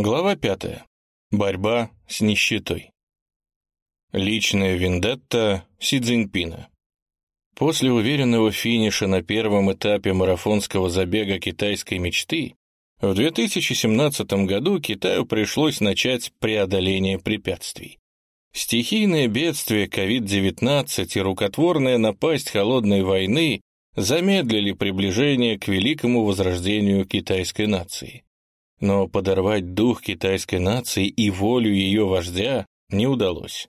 Глава пятая. Борьба с нищетой. Личная вендетта Си Цзиньпина. После уверенного финиша на первом этапе марафонского забега китайской мечты в 2017 году Китаю пришлось начать преодоление препятствий. Стихийное бедствие COVID-19 и рукотворная напасть холодной войны замедлили приближение к великому возрождению китайской нации. Но подорвать дух китайской нации и волю ее вождя не удалось.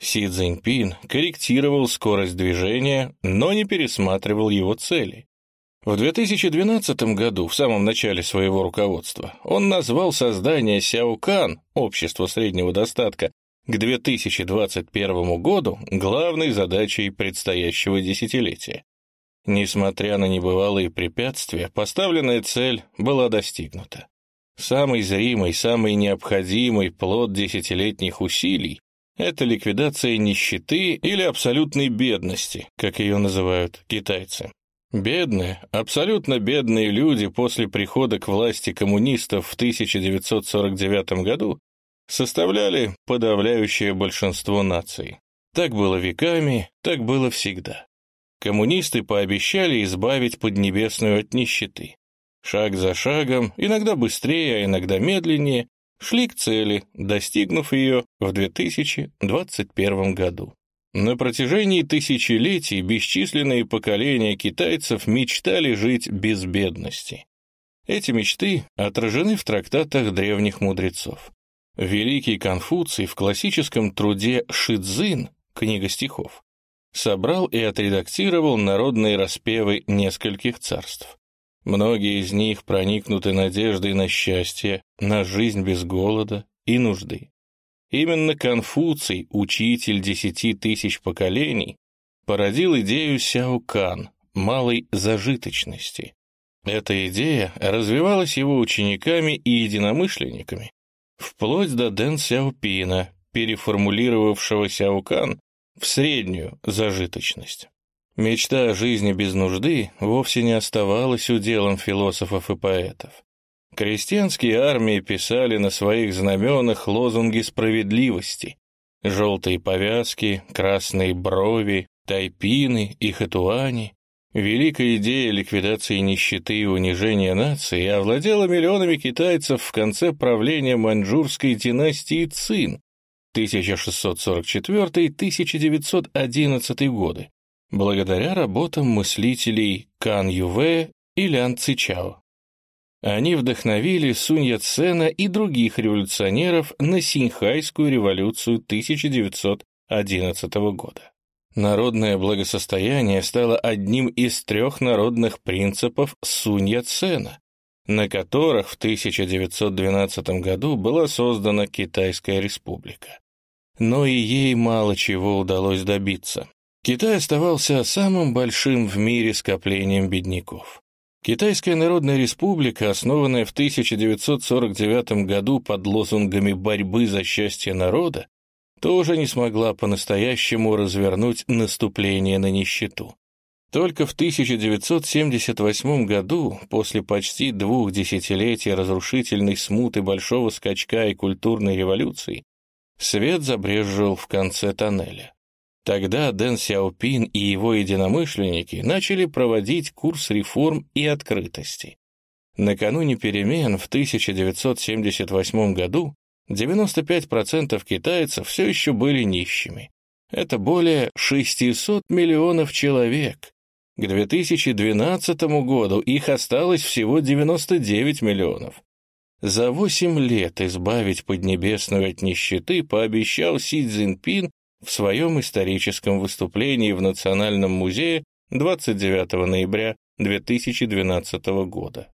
Си Цзиньпин корректировал скорость движения, но не пересматривал его цели. В 2012 году, в самом начале своего руководства, он назвал создание Сяокан, общество среднего достатка, к 2021 году главной задачей предстоящего десятилетия. Несмотря на небывалые препятствия, поставленная цель была достигнута. Самый зримый, самый необходимый плод десятилетних усилий — это ликвидация нищеты или абсолютной бедности, как ее называют китайцы. Бедные, абсолютно бедные люди после прихода к власти коммунистов в 1949 году составляли подавляющее большинство наций. Так было веками, так было всегда. Коммунисты пообещали избавить Поднебесную от нищеты. Шаг за шагом, иногда быстрее, а иногда медленнее, шли к цели, достигнув ее в 2021 году. На протяжении тысячелетий бесчисленные поколения китайцев мечтали жить без бедности. Эти мечты отражены в трактатах древних мудрецов. Великий Конфуций в классическом труде «Шидзин» книга стихов собрал и отредактировал народные распевы нескольких царств. Многие из них проникнуты надеждой на счастье, на жизнь без голода и нужды. Именно Конфуций, учитель десяти тысяч поколений, породил идею Сяокан, малой зажиточности. Эта идея развивалась его учениками и единомышленниками, вплоть до Дэн Сяопина, переформулировавшего Сяокан в среднюю зажиточность. Мечта о жизни без нужды вовсе не оставалась уделом философов и поэтов. Крестьянские армии писали на своих знаменах лозунги справедливости. Желтые повязки, красные брови, тайпины и хатуани. Великая идея ликвидации нищеты и унижения нации овладела миллионами китайцев в конце правления маньчжурской династии Цин 1644-1911 годы, благодаря работам мыслителей Кан Юве и Лян Цичао. Они вдохновили Сунь Яцена и других революционеров на Синьхайскую революцию 1911 года. Народное благосостояние стало одним из трех народных принципов Сунь Яцена, на которых в 1912 году была создана Китайская республика. Но и ей мало чего удалось добиться. Китай оставался самым большим в мире скоплением бедняков. Китайская Народная Республика, основанная в 1949 году под лозунгами борьбы за счастье народа, тоже не смогла по-настоящему развернуть наступление на нищету. Только в 1978 году, после почти двух десятилетий разрушительной смуты большого скачка и культурной революции, свет забрезжил в конце тоннеля. Тогда Дэн Сяопин и его единомышленники начали проводить курс реформ и открытости. Накануне перемен в 1978 году 95% китайцев все еще были нищими. Это более 600 миллионов человек. К 2012 году их осталось всего 99 миллионов. За 8 лет избавить Поднебесную от нищеты пообещал Си Цзиньпин в своем историческом выступлении в Национальном музее 29 ноября 2012 года.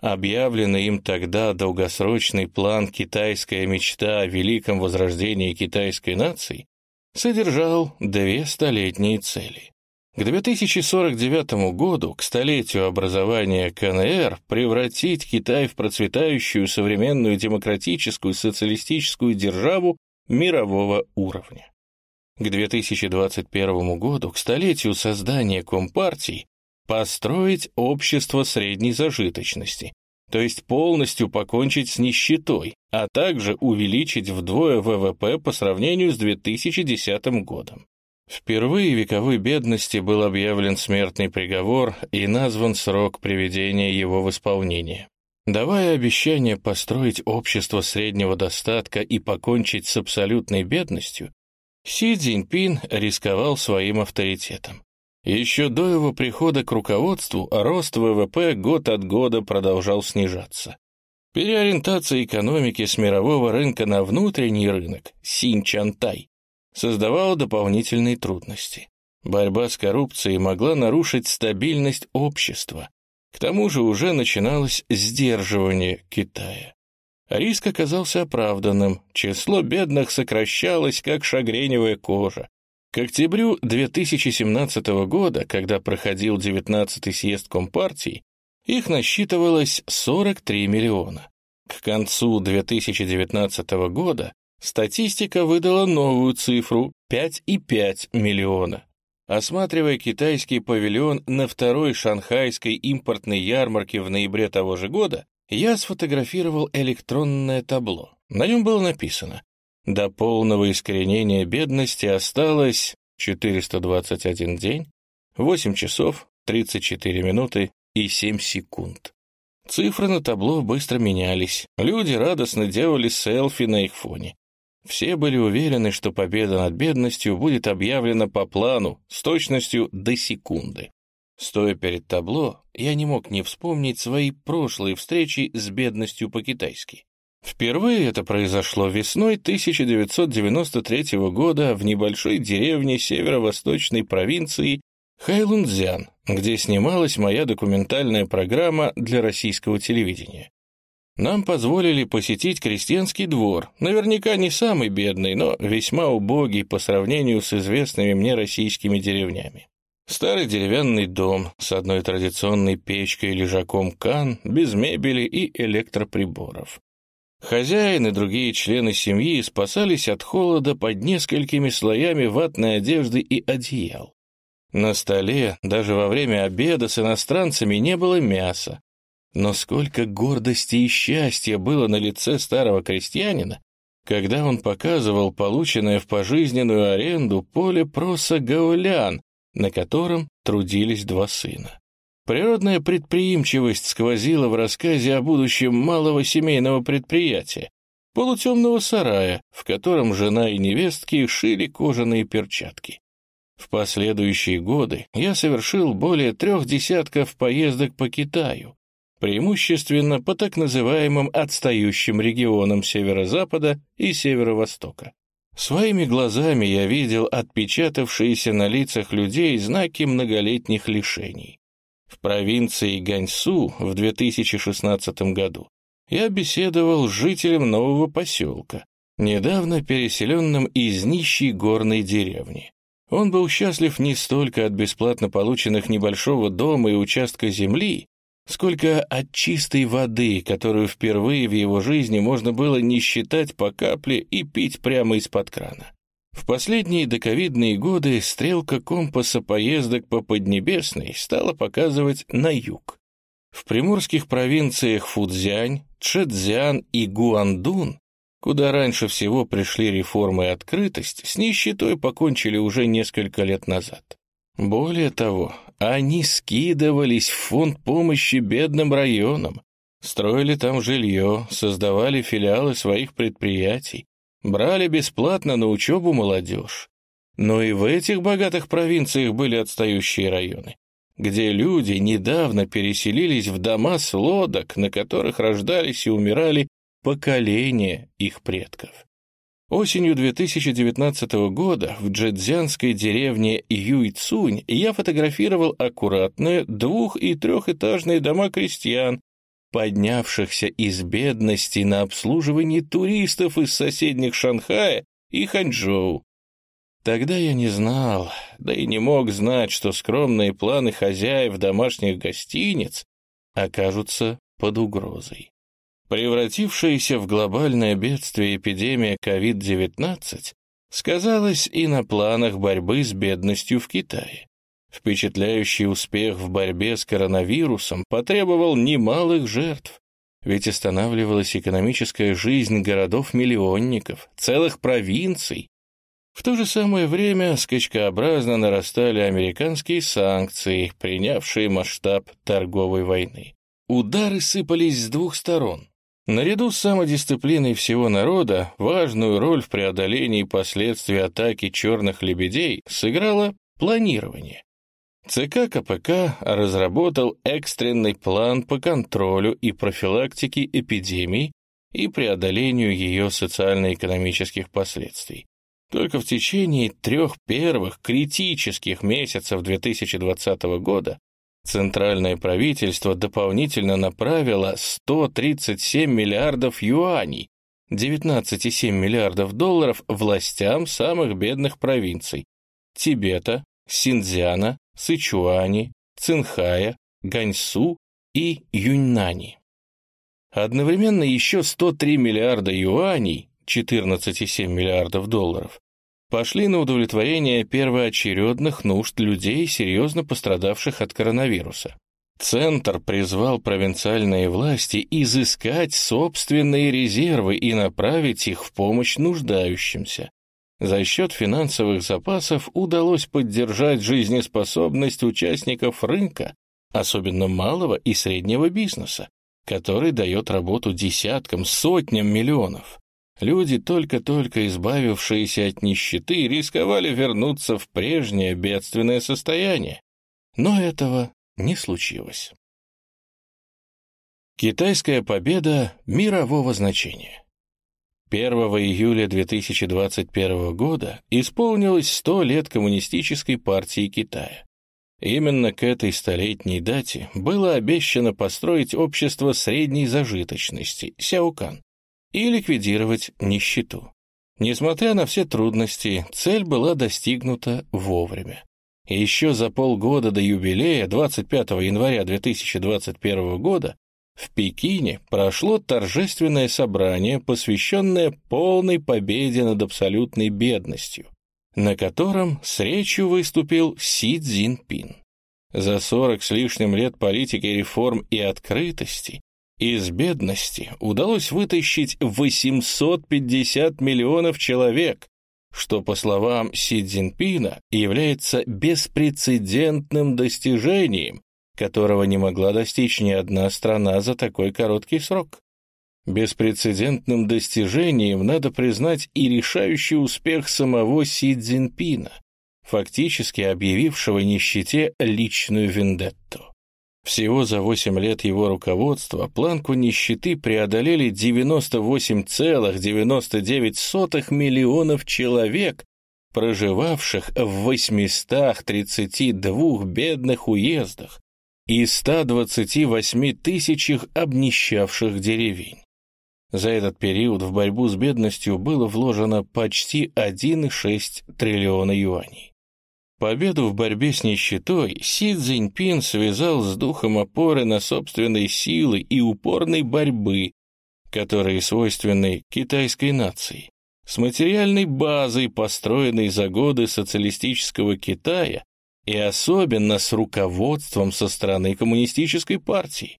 Объявленный им тогда долгосрочный план «Китайская мечта» о великом возрождении китайской нации содержал две столетние цели. К 2049 году, к столетию образования КНР, превратить Китай в процветающую современную демократическую социалистическую державу мирового уровня к 2021 году, к столетию создания Компартии, построить общество средней зажиточности, то есть полностью покончить с нищетой, а также увеличить вдвое ВВП по сравнению с 2010 годом. Впервые вековой бедности был объявлен смертный приговор и назван срок приведения его в исполнение. Давая обещание построить общество среднего достатка и покончить с абсолютной бедностью, Си Цзиньпин рисковал своим авторитетом. Еще до его прихода к руководству рост ВВП год от года продолжал снижаться. Переориентация экономики с мирового рынка на внутренний рынок, Синчантай, создавала дополнительные трудности. Борьба с коррупцией могла нарушить стабильность общества. К тому же уже начиналось сдерживание Китая. Риск оказался оправданным, число бедных сокращалось, как шагреневая кожа. К октябрю 2017 года, когда проходил 19-й съезд Компартии, их насчитывалось 43 миллиона. К концу 2019 года статистика выдала новую цифру — 5,5 миллиона. Осматривая китайский павильон на второй шанхайской импортной ярмарке в ноябре того же года, я сфотографировал электронное табло. На нем было написано до полного искоренения бедности осталось 421 день, 8 часов, 34 минуты и 7 секунд. Цифры на табло быстро менялись. Люди радостно делали селфи на их фоне. Все были уверены, что победа над бедностью будет объявлена по плану с точностью до секунды. Стоя перед табло, я не мог не вспомнить свои прошлые встречи с бедностью по-китайски. Впервые это произошло весной 1993 года в небольшой деревне северо-восточной провинции Хайлунцзян, где снималась моя документальная программа для российского телевидения. Нам позволили посетить крестьянский двор, наверняка не самый бедный, но весьма убогий по сравнению с известными мне российскими деревнями. Старый деревянный дом с одной традиционной печкой и лежаком кан, без мебели и электроприборов. Хозяин и другие члены семьи спасались от холода под несколькими слоями ватной одежды и одеял. На столе даже во время обеда с иностранцами не было мяса. Но сколько гордости и счастья было на лице старого крестьянина, когда он показывал полученное в пожизненную аренду поле проса гаулян, на котором трудились два сына. Природная предприимчивость сквозила в рассказе о будущем малого семейного предприятия, полутемного сарая, в котором жена и невестки шили кожаные перчатки. В последующие годы я совершил более трех десятков поездок по Китаю, преимущественно по так называемым отстающим регионам северо-запада и северо-востока. Своими глазами я видел отпечатавшиеся на лицах людей знаки многолетних лишений в провинции Ганьсу в 2016 году. Я беседовал с жителем нового поселка, недавно переселенным из нищей горной деревни. Он был счастлив не столько от бесплатно полученных небольшого дома и участка земли, сколько от чистой воды, которую впервые в его жизни можно было не считать по капле и пить прямо из-под крана. В последние доковидные годы стрелка компаса поездок по Поднебесной стала показывать на юг. В приморских провинциях Фудзянь, Чжэцзян и Гуандун, куда раньше всего пришли реформы и открытость, с нищетой покончили уже несколько лет назад. Более того, они скидывались в фонд помощи бедным районам, строили там жилье, создавали филиалы своих предприятий, брали бесплатно на учебу молодежь. Но и в этих богатых провинциях были отстающие районы, где люди недавно переселились в дома с лодок, на которых рождались и умирали поколения их предков. Осенью 2019 года в джэцзянской деревне Юйцунь я фотографировал аккуратные двух- и трехэтажные дома крестьян, поднявшихся из бедности на обслуживание туристов из соседних Шанхая и Ханчжоу. Тогда я не знал, да и не мог знать, что скромные планы хозяев домашних гостиниц окажутся под угрозой. Превратившаяся в глобальное бедствие эпидемия COVID-19 сказалась и на планах борьбы с бедностью в Китае. Впечатляющий успех в борьбе с коронавирусом потребовал немалых жертв. ведь останавливалась экономическая жизнь городов-миллионников, целых провинций. В то же самое время скачкообразно нарастали американские санкции, принявшие масштаб торговой войны. Удары сыпались с двух сторон. Наряду с самодисциплиной всего народа важную роль в преодолении последствий атаки черных лебедей сыграло планирование. ЦК КПК разработал экстренный план по контролю и профилактике эпидемии и преодолению ее социально-экономических последствий. Только в течение трех первых критических месяцев 2020 года Центральное правительство дополнительно направило 137 миллиардов юаней, 19,7 миллиардов долларов властям самых бедных провинций – Тибета, Синьцзяна, Сычуани, Цинхая, Ганьсу и Юньнани. Одновременно еще 103 миллиарда юаней, 14,7 миллиардов долларов, пошли на удовлетворение первоочередных нужд людей, серьезно пострадавших от коронавируса. Центр призвал провинциальные власти изыскать собственные резервы и направить их в помощь нуждающимся. За счет финансовых запасов удалось поддержать жизнеспособность участников рынка, особенно малого и среднего бизнеса, который дает работу десяткам, сотням миллионов. Люди, только-только избавившиеся от нищеты, рисковали вернуться в прежнее бедственное состояние. Но этого не случилось. Китайская победа мирового значения. 1 июля 2021 года исполнилось 100 лет Коммунистической партии Китая. Именно к этой столетней дате было обещано построить общество средней зажиточности, Сяокан, и ликвидировать нищету. Несмотря на все трудности, цель была достигнута вовремя. И еще за полгода до юбилея, 25 января 2021 года, в Пекине прошло торжественное собрание, посвященное полной победе над абсолютной бедностью, на котором с речью выступил Си Цзиньпин. За 40 с лишним лет политики реформ и открытости из бедности удалось вытащить 850 миллионов человек, что, по словам Си Цзиньпина, является беспрецедентным достижением, которого не могла достичь ни одна страна за такой короткий срок. Беспрецедентным достижением надо признать и решающий успех самого Си Цзиньпина, фактически объявившего нищете личную вендетту. Всего за 8 лет его руководства планку нищеты преодолели 98,99 миллионов человек, проживавших в 832 бедных уездах и 128 тысячах обнищавших деревень. За этот период в борьбу с бедностью было вложено почти 1,6 триллиона юаней. Победу в борьбе с нищетой Си Цзиньпин связал с духом опоры на собственной силы и упорной борьбы, которые свойственны китайской нации, с материальной базой, построенной за годы социалистического Китая, и особенно с руководством со стороны коммунистической партии.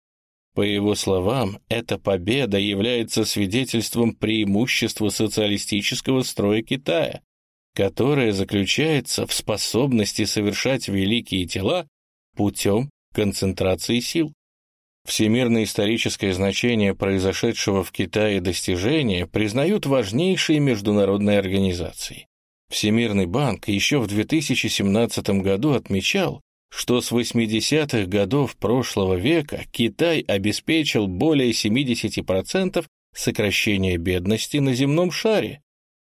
По его словам, эта победа является свидетельством преимущества социалистического строя Китая, которая заключается в способности совершать великие дела путем концентрации сил. Всемирное историческое значение произошедшего в Китае достижения признают важнейшие международные организации. Всемирный банк еще в 2017 году отмечал, что с 80-х годов прошлого века Китай обеспечил более 70% сокращения бедности на земном шаре,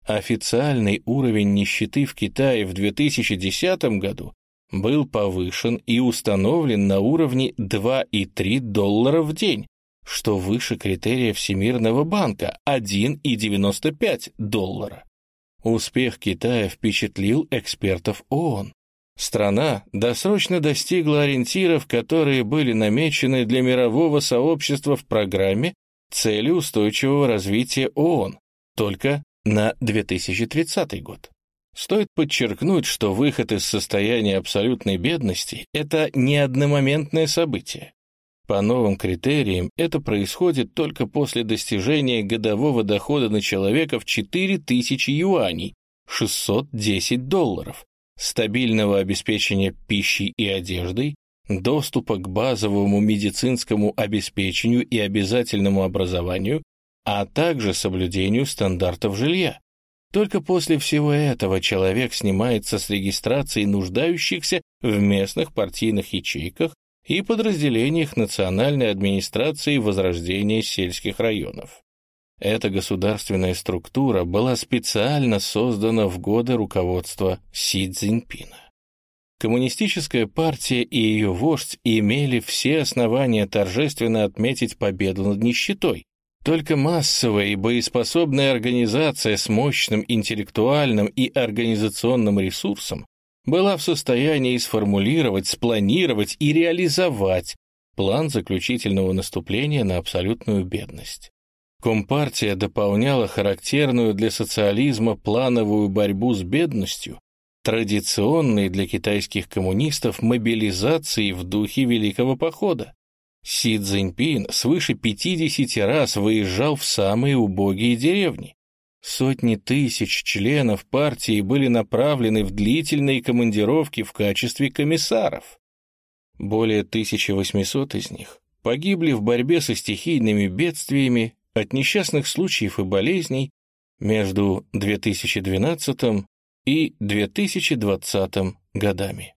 Официальный уровень нищеты в Китае в 2010 году был повышен и установлен на уровне 2,3 доллара в день, что выше критерия Всемирного банка 1,95 доллара. Успех Китая впечатлил экспертов ООН. Страна досрочно достигла ориентиров, которые были намечены для мирового сообщества в программе «Цели устойчивого развития ООН», только на 2030 год. Стоит подчеркнуть, что выход из состояния абсолютной бедности – это не одномоментное событие. По новым критериям это происходит только после достижения годового дохода на человека в 4000 юаней, 610 долларов, стабильного обеспечения пищей и одеждой, доступа к базовому медицинскому обеспечению и обязательному образованию, а также соблюдению стандартов жилья. Только после всего этого человек снимается с регистрации нуждающихся в местных партийных ячейках и подразделениях национальной администрации возрождения сельских районов. Эта государственная структура была специально создана в годы руководства Си Цзиньпина. Коммунистическая партия и ее вождь имели все основания торжественно отметить победу над нищетой. Только массовая и боеспособная организация с мощным интеллектуальным и организационным ресурсом была в состоянии сформулировать, спланировать и реализовать план заключительного наступления на абсолютную бедность. Компартия дополняла характерную для социализма плановую борьбу с бедностью, традиционной для китайских коммунистов мобилизацией в духе Великого Похода. Си Цзиньпин свыше 50 раз выезжал в самые убогие деревни. Сотни тысяч членов партии были направлены в длительные командировки в качестве комиссаров. Более 1800 из них погибли в борьбе со стихийными бедствиями от несчастных случаев и болезней между 2012 и 2020 годами.